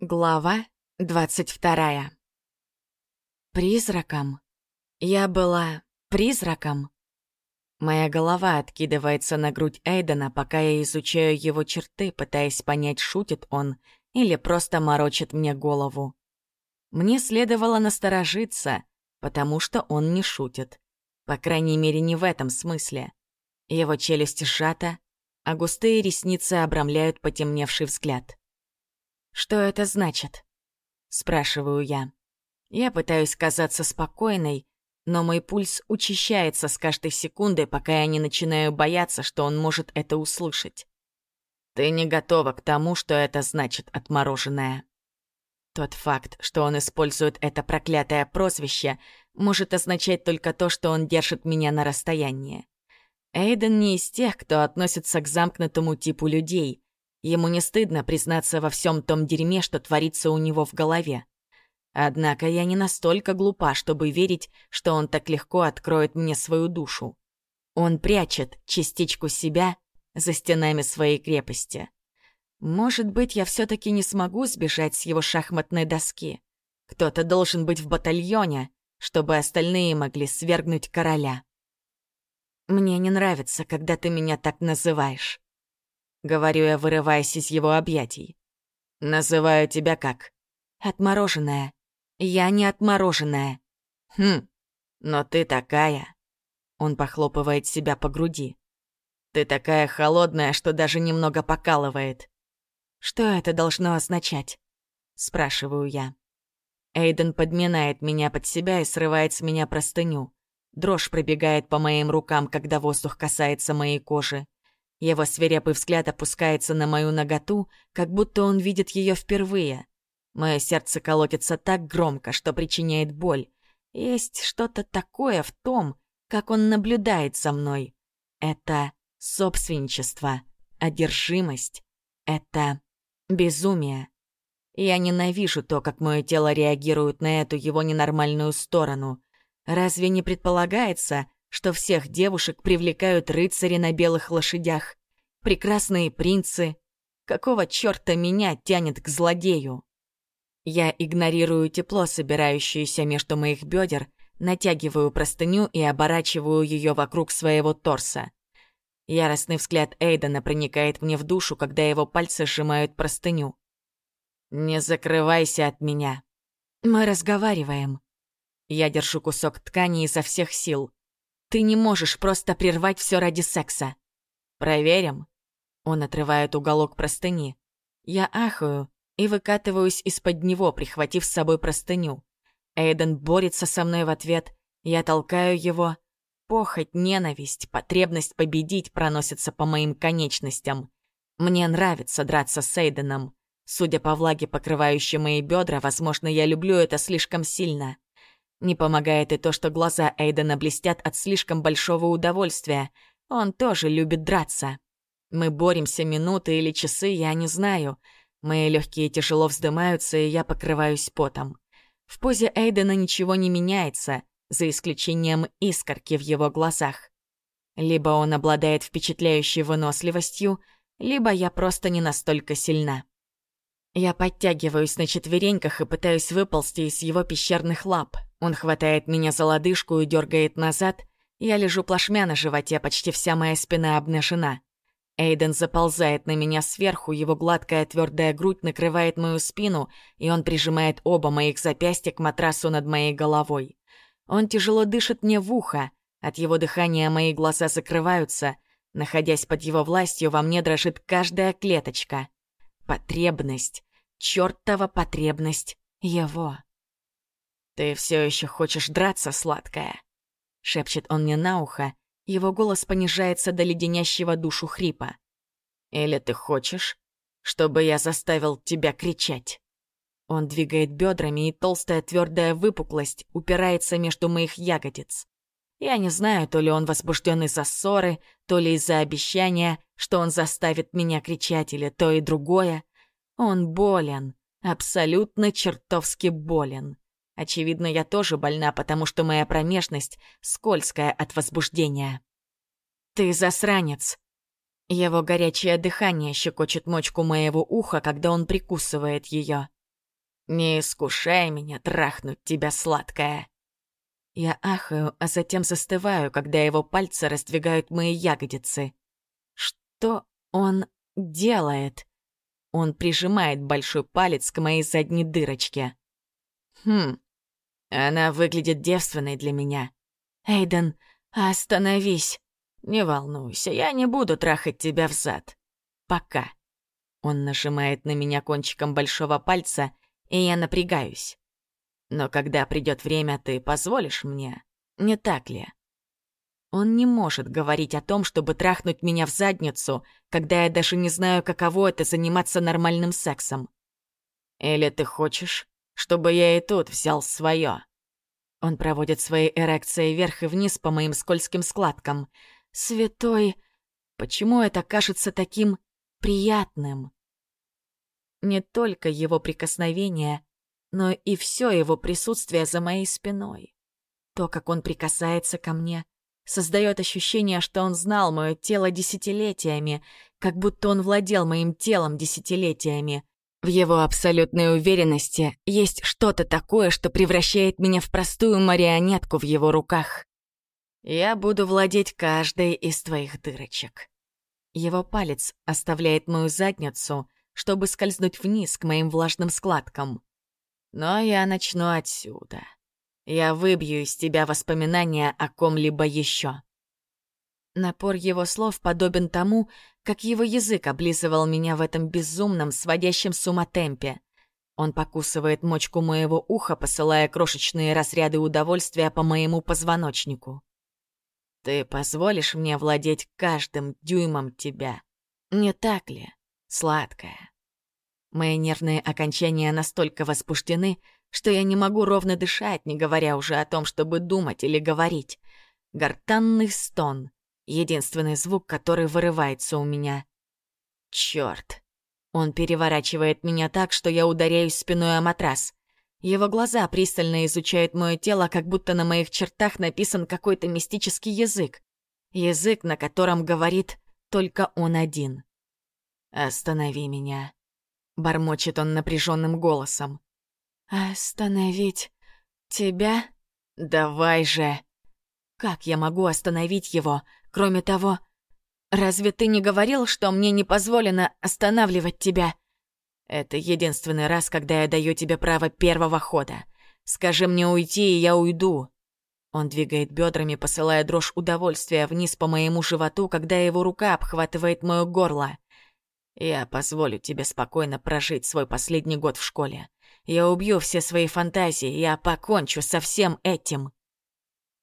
Глава двадцать вторая. Призраком? Я была призраком? Моя голова откидывается на грудь Эйдена, пока я изучаю его черты, пытаясь понять, шутит он или просто морочит мне голову. Мне следовало насторожиться, потому что он не шутит. По крайней мере, не в этом смысле. Его челюсть сжата, а густые ресницы обрамляют потемневший взгляд. «Что это значит?» — спрашиваю я. Я пытаюсь казаться спокойной, но мой пульс учащается с каждой секундой, пока я не начинаю бояться, что он может это услышать. Ты не готова к тому, что это значит отмороженное. Тот факт, что он использует это проклятое прозвище, может означать только то, что он держит меня на расстоянии. Эйден не из тех, кто относится к замкнутому типу людей, Ему не стыдно признаться во всем том дерьме, что творится у него в голове. Однако я не настолько глупа, чтобы верить, что он так легко откроет мне свою душу. Он прячет частичку себя за стенами своей крепости. Может быть, я все таки не смогу сбежать с его шахматной доски. Кто-то должен быть в батальоне, чтобы остальные могли свергнуть короля. Мне не нравится, когда ты меня так называешь. — говорю я, вырываясь из его объятий. «Называю тебя как?» «Отмороженная. Я не отмороженная». «Хм, но ты такая...» Он похлопывает себя по груди. «Ты такая холодная, что даже немного покалывает». «Что это должно означать?» — спрашиваю я. Эйден подминает меня под себя и срывает с меня простыню. Дрожь пробегает по моим рукам, когда воздух касается моей кожи. Его свирепый взгляд опускается на мою ноготу, как будто он видит ее впервые. Мое сердце колотится так громко, что причиняет боль. Есть что-то такое в том, как он наблюдает за мной. Это собственничество, одержимость. Это безумие. Я ненавижу то, как мое тело реагирует на эту его ненормальную сторону. Разве не предполагается, что всех девушек привлекают рыцари на белых лошадях, прекрасные принцы. Какого чёрта меня тянет к злодею? Я игнорирую тепло, собирающееся между моих бедер, натягиваю простыню и оборачиваю ее вокруг своего торса. Яростный взгляд Эйдена проникает мне в душу, когда его пальцы сжимают простыню. «Не закрывайся от меня». Мы разговариваем. Я держу кусок ткани изо всех сил. Ты не можешь просто прервать все ради секса. Проверим. Он отрывает уголок простыни. Я ахаю и выкатываюсь из-под него, прихватив с собой простыню. Эйден борется со мной в ответ. Я толкаю его. Похоть, ненависть, потребность победить проносятся по моим конечностям. Мне нравится драться с Эйденом. Судя по влаге, покрывающей мои бедра, возможно, я люблю это слишком сильно. Не помогает и то, что глаза Эйдена блестят от слишком большого удовольствия. Он тоже любит драться. Мы боремся минуты или часы, я не знаю. Мои легкие тяжело вздымаются, и я покрываюсь потом. В позе Эйдена ничего не меняется, за исключением искорки в его глазах. Либо он обладает впечатляющей выносливостью, либо я просто не настолько сильна. Я подтягиваюсь на четвереньках и пытаюсь выползти из его пещерных лап. Он хватает меня за лодыжку и дергает назад. Я лежу плашмя на животе, почти вся моя спина обнажена. Эйден заползает на меня сверху, его гладкая твердая грудь накрывает мою спину, и он прижимает оба моих запястья к матрасу над моей головой. Он тяжело дышит мне в ухо, от его дыхания мои глаза закрываются. Находясь под его властью, во мне дрожит каждая клеточка. Потребность, чертова потребность его. «Ты все еще хочешь драться, сладкая?» — шепчет он мне на ухо. Его голос понижается до леденящего душу хрипа. «Или ты хочешь, чтобы я заставил тебя кричать?» Он двигает бедрами, и толстая твердая выпуклость упирается между моих ягодиц. Я не знаю, то ли он возбужден из-за ссоры, то ли из-за обещания, что он заставит меня кричать, или то и другое. Он болен, абсолютно чертовски болен. Очевидно, я тоже больна, потому что моя промежность скользкая от возбуждения. «Ты засранец!» Его горячее дыхание щекочет мочку моего уха, когда он прикусывает ее. Не искушай меня трахнуть тебя, сладкая. Я ахаю, а затем застываю, когда его пальцы раздвигают мои ягодицы. Что он делает? Он прижимает большой палец к моей задней дырочке. Хм, она выглядит девственной для меня. Эйден, остановись. Не волнуйся, я не буду трахать тебя в зад. Пока. Он нажимает на меня кончиком большого пальца, и я напрягаюсь. Но когда придет время, ты позволишь мне, не так ли? Он не может говорить о том, чтобы трахнуть меня в задницу, когда я даже не знаю, каково это заниматься нормальным сексом. Или ты хочешь, чтобы я и тут взял свое? Он проводит свои эрекции вверх и вниз по моим скользким складкам. Святой, почему это кажется таким приятным? Не только его прикосновение, но и все его присутствие за моей спиной. То, как он прикасается ко мне, создает ощущение, что он знал мое тело десятилетиями, как будто он владел моим телом десятилетиями. В его абсолютной уверенности есть что-то такое, что превращает меня в простую марионетку в его руках. Я буду владеть каждой из твоих дырочек. Его палец оставляет мою задницу, чтобы скользнуть вниз к моим влажным складкам. Но я начну отсюда. Я выбью из тебя воспоминания о ком-либо еще. Напор его слов подобен тому, как его язык облизывал меня в этом безумном, сводящем с ума темпе. Он покусывает мочку моего уха, посылая крошечные разряды удовольствия по моему позвоночнику. Ты позволишь мне владеть каждым дюймом тебя, не так ли, сладкая? Мои нервные окончания настолько возбуждены, что я не могу ровно дышать, не говоря уже о том, чтобы думать или говорить. Гортанный стон — единственный звук, который вырывается у меня. Чёрт. Он переворачивает меня так, что я ударяюсь спиной о матрас. Его глаза пристально изучают мое тело, как будто на моих чертах написан какой-то мистический язык. Язык, на котором говорит только он один. «Останови меня», — бормочет он напряженным голосом. «Остановить тебя? Давай же!» «Как я могу остановить его? Кроме того, разве ты не говорил, что мне не позволено останавливать тебя?» «Это единственный раз, когда я даю тебе право первого хода. Скажи мне уйти, и я уйду». Он двигает бедрами, посылая дрожь удовольствия вниз по моему животу, когда его рука обхватывает мое горло. «Я позволю тебе спокойно прожить свой последний год в школе. Я убью все свои фантазии, я покончу со всем этим.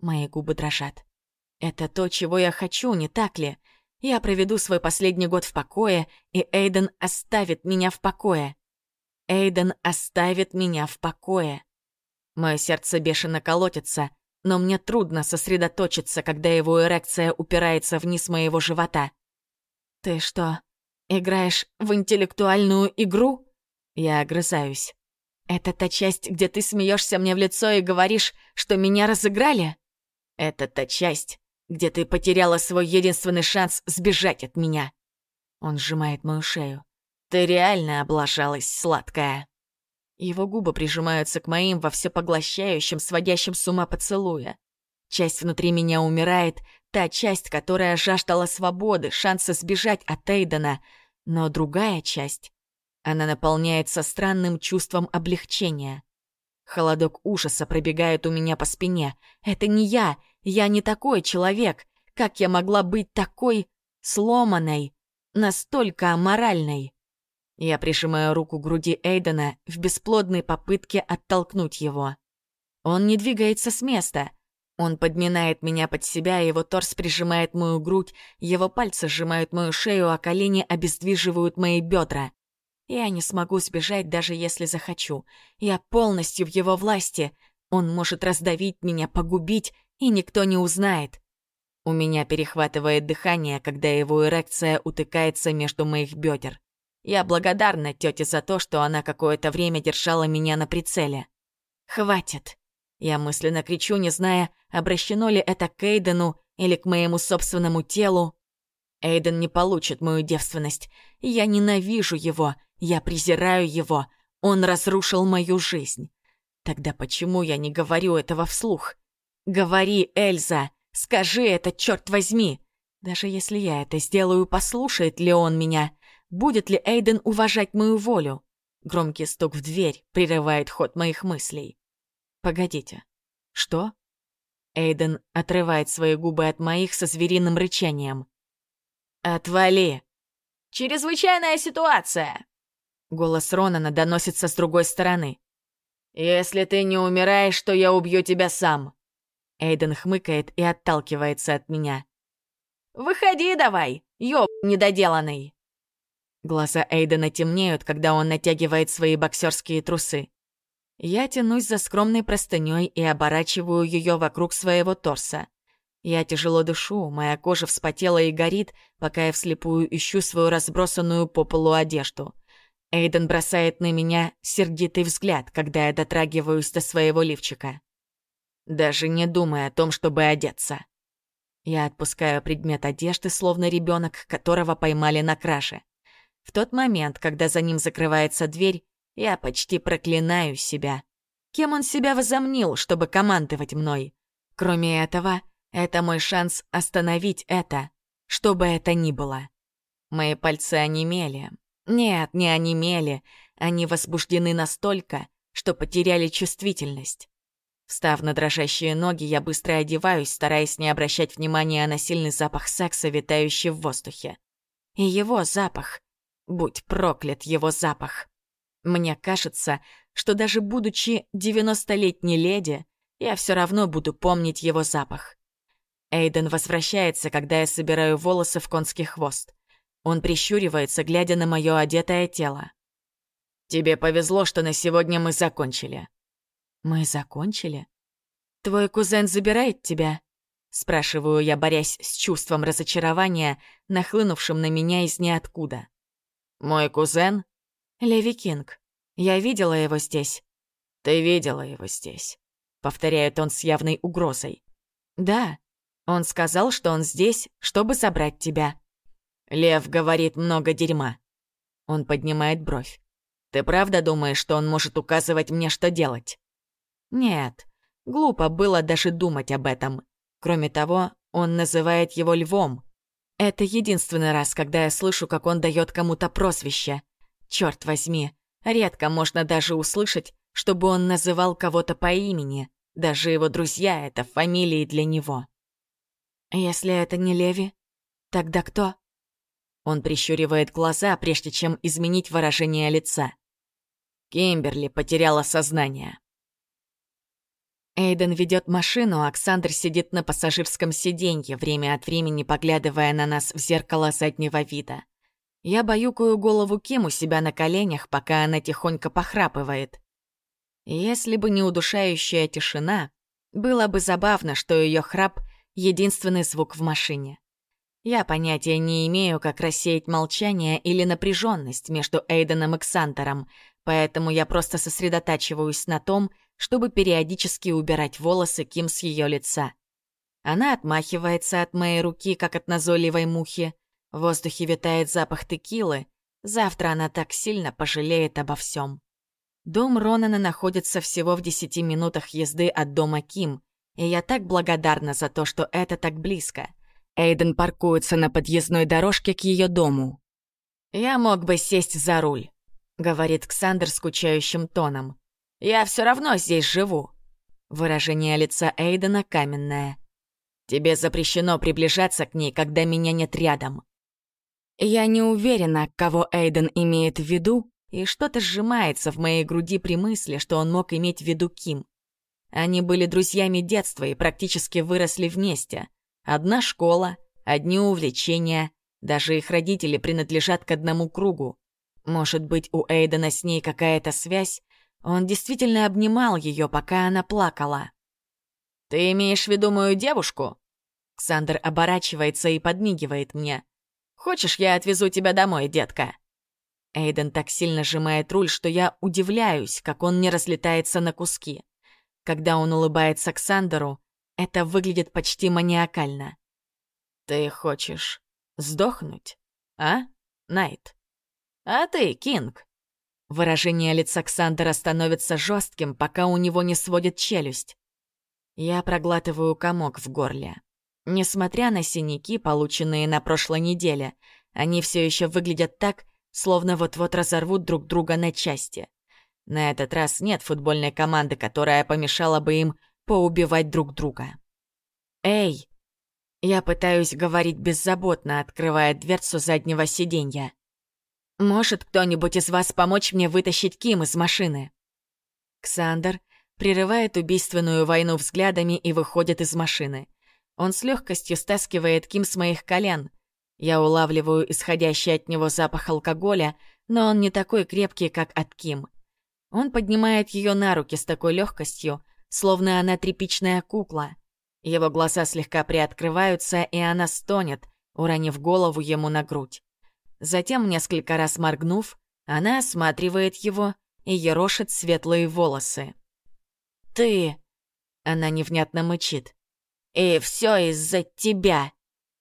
Мои губы дрожат. Это то, чего я хочу, не так ли? Я проведу свой последний год в покое, и Эйден оставит меня в покое. Эйден оставит меня в покое. Мое сердце бешено колотится, но мне трудно сосредоточиться, когда его эрекция упирается вниз моего живота. «Ты что, играешь в интеллектуальную игру?» Я огрызаюсь. Это та часть, где ты смеешься мне в лицо и говоришь, что меня разыграли? Это та часть, где ты потеряла свой единственный шанс сбежать от меня. Он сжимает мою шею. Ты реально облажалась, сладкая. Его губы прижимаются к моим во всепоглощающем, сводящем с ума поцелуя. Часть внутри меня умирает, та часть, которая жаждала свободы, шанса сбежать от Эйдена, но другая часть она наполняется странным чувством облегчения. Холодок ужаса пробегает у меня по спине. Это не я, я не такой человек. Как я могла быть такой сломанной, настолько аморальной? Я прижимаю руку к груди Эйдена в бесплодной попытке оттолкнуть его. Он не двигается с места. Он подминает меня под себя, его торс прижимает мою грудь, его пальцы сжимают мою шею, а колени обездвиживают мои бедра. Я не смогу сбежать, даже если захочу. Я полностью в его власти. Он может раздавить меня, погубить, и никто не узнает. У меня перехватывает дыхание, когда его эрекция утыкается между моих бедер. Я благодарна тете за то, что она какое-то время держала меня на прицеле. «Хватит!» Я мысленно кричу, не зная, обращено ли это к Эйдену или к моему собственному телу. Эйден не получит мою девственность. Я ненавижу его. Я презираю его. Он разрушил мою жизнь. Тогда почему я не говорю этого вслух? Говори, Эльза, скажи это, черт возьми. Даже если я это сделаю, послушает ли он меня? Будет ли Эйден уважать мою волю? Громкий стук в дверь прерывает ход моих мыслей. Погодите. Что? Эйден отрывает свои губы от моих со звериным рычанием. «Отвали!» «Чрезвычайная ситуация!» Голос Ронана доносится с другой стороны. «Если ты не умираешь, то я убью тебя сам!» Эйден хмыкает и отталкивается от меня. «Выходи давай, ёб недоделанный!» Глаза Эйдена темнеют, когда он натягивает свои боксерские трусы. Я тянусь за скромной простыней и оборачиваю ее вокруг своего торса. Я тяжело дышу, моя кожа вспотела и горит, пока я вслепую ищу свою разбросанную по полу одежду. Эйден бросает на меня сердитый взгляд, когда я дотрагиваюсь до своего лифчика. Даже не думая о том, чтобы одеться. Я отпускаю предмет одежды, словно ребенок, которого поймали на краже. В тот момент, когда за ним закрывается дверь, я почти проклинаю себя. Кем он себя возомнил, чтобы командовать мной? Кроме этого, это мой шанс остановить это, что бы это ни было. Мои пальцы онемели. Нет, не онемели. Они возбуждены настолько, что потеряли чувствительность. Встав на дрожащие ноги, я быстро одеваюсь, стараясь не обращать внимания на сильный запах секса, витающий в воздухе. И его запах. Будь проклят его запах. Мне кажется, что даже будучи девяностолетней леди, я все равно буду помнить его запах. Эйден возвращается, когда я собираю волосы в конский хвост. Он прищуривается, глядя на мое одетое тело. «Тебе повезло, что на сегодня мы закончили», «Мы закончили? Твой кузен забирает тебя?» Спрашиваю я, борясь с чувством разочарования, нахлынувшим на меня из ниоткуда. «Мой кузен?» «Леви Кинг. Я видела его здесь». «Ты видела его здесь», — повторяет он с явной угрозой. «Да. Он сказал, что он здесь, чтобы забрать тебя». Лев говорит много дерьма. Он поднимает бровь. «Ты правда думаешь, что он может указывать мне, что делать?» Нет, глупо было даже думать об этом. Кроме того, он называет его львом. Это единственный раз, когда я слышу, как он дает кому-то просвище. Черт возьми, редко можно даже услышать, чтобы он называл кого-то по имени. Даже его друзья — это фамилии для него. Если это не Леви, тогда кто? Он прищуривает глаза, прежде чем изменить выражение лица. Кимберли потеряла сознание. Эйден ведет машину, а Оксандр сидит на пассажирском сиденье, время от времени поглядывая на нас в зеркало заднего вида. Я баюкаю голову Ким у себя на коленях, пока она тихонько похрапывает. Если бы не удушающая тишина, было бы забавно, что ее храп — единственный звук в машине. Я понятия не имею, как рассеять молчание или напряженность между Эйденом и Ксантером, поэтому я просто сосредотачиваюсь на том, чтобы периодически убирать волосы Ким с ее лица. Она отмахивается от моей руки, как от назойливой мухи. В воздухе витает запах текилы. Завтра она так сильно пожалеет обо всем. Дом Ронана находится всего в десяти минутах езды от дома Ким, и я так благодарна за то, что это так близко. Эйден паркуется на подъездной дорожке к ее дому. «Я мог бы сесть за руль», — говорит Ксандр скучающим тоном. Я все равно здесь живу». Выражение лица Эйдена каменное. «Тебе запрещено приближаться к ней, когда меня нет рядом». Я не уверена, кого Эйден имеет в виду, и что-то сжимается в моей груди при мысли, что он мог иметь в виду Ким. Они были друзьями детства и практически выросли вместе. Одна школа, одни увлечения, даже их родители принадлежат к одному кругу. Может быть, у Эйдена с ней какая-то связь, он действительно обнимал ее, пока она плакала. «Ты имеешь в виду мою девушку?» Ксандр оборачивается и подмигивает мне. «Хочешь, я отвезу тебя домой, детка?» Эйден так сильно сжимает руль, что я удивляюсь, как он не разлетается на куски. Когда он улыбается Ксандеру, это выглядит почти маниакально. «Ты хочешь сдохнуть, а, Найт? А ты, Кинг?» Выражение лица Ксандера становится жестким, пока у него не сводит челюсть. Я проглатываю комок в горле. Несмотря на синяки, полученные на прошлой неделе, они все еще выглядят так, словно вот-вот разорвут друг друга на части. На этот раз нет футбольной команды, которая помешала бы им поубивать друг друга. «Эй!» Я пытаюсь говорить беззаботно, открывая дверцу заднего сиденья. «Может кто-нибудь из вас помочь мне вытащить Ким из машины?» Ксандер прерывает убийственную войну взглядами и выходит из машины. Он с легкостью стаскивает Ким с моих колен. Я улавливаю исходящий от него запах алкоголя, но он не такой крепкий, как от Ким. Он поднимает ее на руки с такой легкостью, словно она тряпичная кукла. Его глаза слегка приоткрываются, и она стонет, уронив голову ему на грудь. Затем, несколько раз моргнув, она осматривает его и ерошит светлые волосы. «Ты...» — она невнятно мычит. «И все из-за тебя!»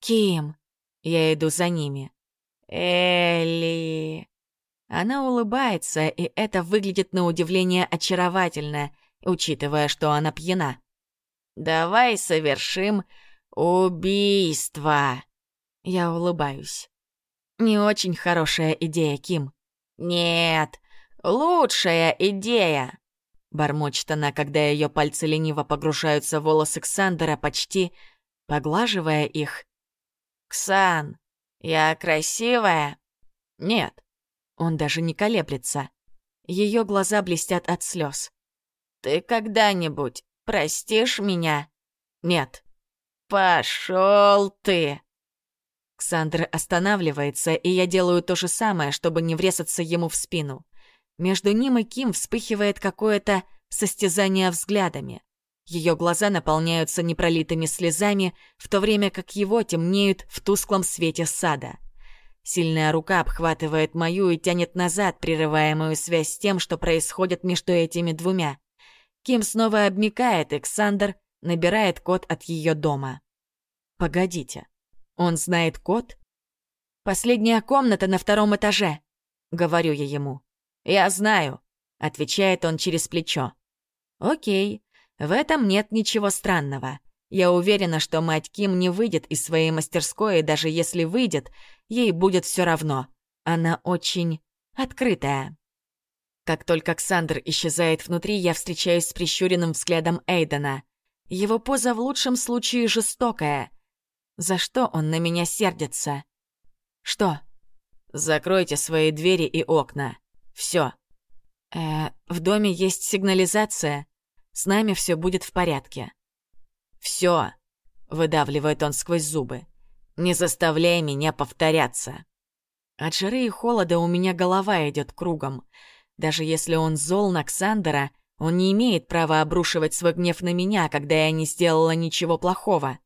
«Ким!» — я иду за ними. «Элли...» Она улыбается, и это выглядит на удивление очаровательно, учитывая, что она пьяна. «Давай совершим убийство!» Я улыбаюсь. «Не очень хорошая идея, Ким». «Нет, лучшая идея!» Бормочет она, когда ее пальцы лениво погружаются в волосы Ксандера, почти поглаживая их. «Ксан, я красивая?» «Нет». Он даже не колеблется. Ее глаза блестят от слез. «Ты когда-нибудь простишь меня?» «Нет». «Пошел ты!» Ксандр останавливается, и я делаю то же самое, чтобы не врезаться ему в спину. Между ним и Ким вспыхивает какое-то состязание взглядами. Ее глаза наполняются непролитыми слезами, в то время как его темнеют в тусклом свете сада. Сильная рука обхватывает мою и тянет назад, прерывая мою связь с тем, что происходит между этими двумя. Ким снова обмикает, и Ксандр набирает код от ее дома. «Погодите, он знает код?» «Последняя комната на втором этаже», — говорю я ему. «Я знаю», — отвечает он через плечо. «Окей, в этом нет ничего странного. Я уверена, что мать Ким не выйдет из своей мастерской, и даже если выйдет, ей будет все равно. Она очень открытая. Как только Ксандр исчезает внутри, я встречаюсь с прищуренным взглядом Эйдена. Его поза в лучшем случае жестокая. За что он на меня сердится? Что? Закройте свои двери и окна. Все. Э, в доме есть сигнализация. С нами все будет в порядке. Все, выдавливает он сквозь зубы. Не заставляй меня повторяться. От жары и холода у меня голова идет кругом. Даже если он зол на Ксандера, он не имеет права обрушивать свой гнев на меня, когда я не сделала ничего плохого.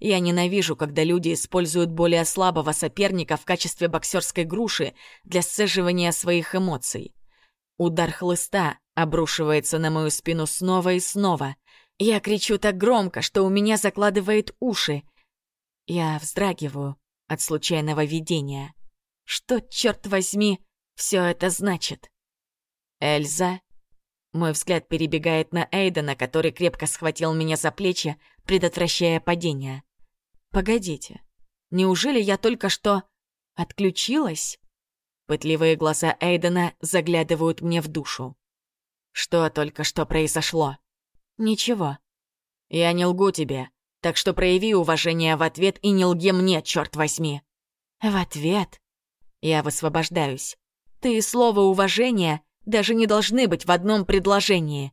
Я ненавижу, когда люди используют более слабого соперника в качестве боксерской груши для сцеживания своих эмоций. Удар хлыста обрушивается на мою спину снова и снова. Я кричу так громко, что у меня закладывает уши. Я вздрагиваю от случайного видения. Что, черт возьми, все это значит? Эльза? Мой взгляд перебегает на Эйдена, который крепко схватил меня за плечи, предотвращая падение. Погодите, неужели я только что отключилась? Пытливые глаза Эйдена заглядывают мне в душу. Что только что произошло? Ничего. Я не лгу тебе, так что прояви уважение в ответ и не лги мне, черт возьми. В ответ? Я высвобождаюсь. Ты и слово уважения даже не должны быть в одном предложении.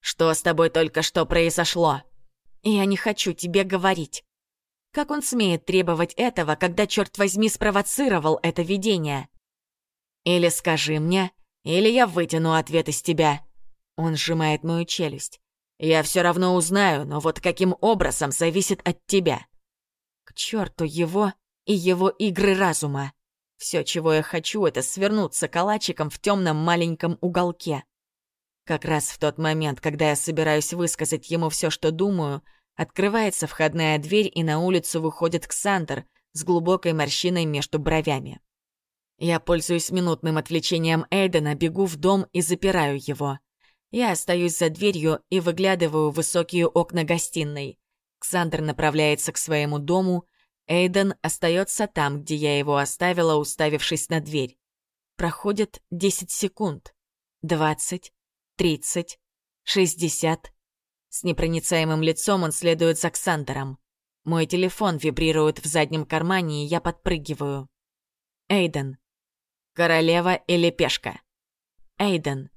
Что с тобой только что произошло? Я не хочу тебе говорить. Как он смеет требовать этого, когда, черт возьми, спровоцировал это видение? Или скажи мне, или я вытяну ответ из тебя. Он сжимает мою челюсть. Я все равно узнаю, но вот каким образом зависит от тебя. К черту его и его игры разума. Все, чего я хочу, это свернуться калачиком в темном маленьком уголке. Как раз в тот момент, когда я собираюсь высказать ему все, что думаю, Открывается входная дверь, и на улицу выходит Ксандр с глубокой морщиной между бровями. Я пользуюсь минутным отвлечением Эйдена, бегу в дом и запираю его. Я остаюсь за дверью и выглядываю в высокие окна гостиной. Ксандр направляется к своему дому, Эйден остается там, где я его оставила, уставившись на дверь. Проходит 10 секунд. 20, 30, 60. С непроницаемым лицом он следует за Ксандером. Мой телефон вибрирует в заднем кармане, и я подпрыгиваю. Эйден. Королева или пешка? Эйден.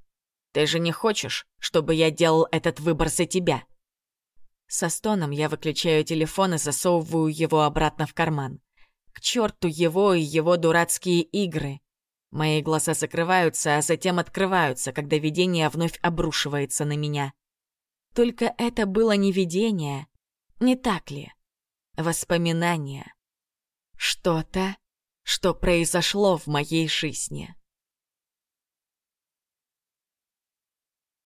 Ты же не хочешь, чтобы я делал этот выбор за тебя? Со стоном я выключаю телефон и засовываю его обратно в карман. К черту его и его дурацкие игры. Мои глаза закрываются, а затем открываются, когда видение вновь обрушивается на меня. Только это было не видение, не так ли? Воспоминание. Что-то, что произошло в моей жизни.